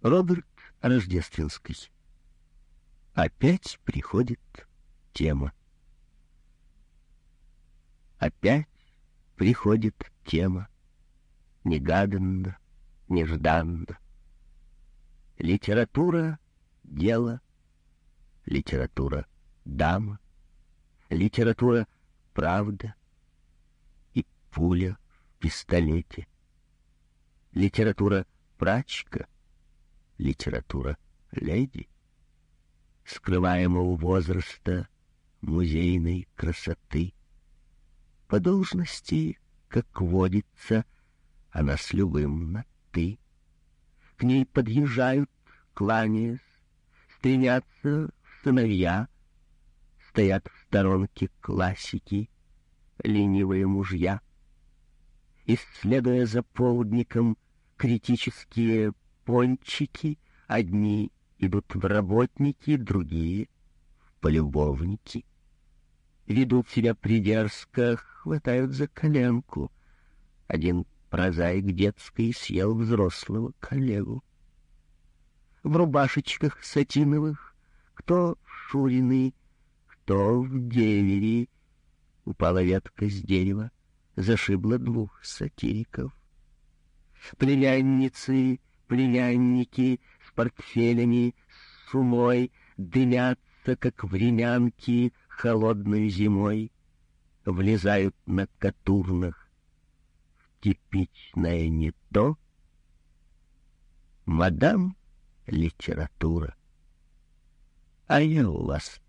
Роберт Рождественский. Опять приходит тема. Опять приходит тема. Негаданно, нежданно. Литература — дело. Литература — дама. Литература — правда. И пуля в пистолете. Литература — прачка — литература леди, скрываемого возраста музейной красоты. По должности, как водится, она с любым на «ты». К ней подъезжают, кланяясь, стремятся сыновья, стоят в сторонке классики, ленивые мужья. Исследуя за полдником критические пончики, одни идут в работники, другие — в полюбовники. Ведут себя придерзко, хватают за коленку. Один прозаик детский съел взрослого коллегу. В рубашечках сатиновых, кто в шуриной, кто в девери. Упала ветка с дерева, зашибла двух сатириков. Племянницы племянники с портфелями, с умой, дымятся, как времянки, холодной зимой, влезают на катурнах в типичное не то. Мадам литература, а я у вас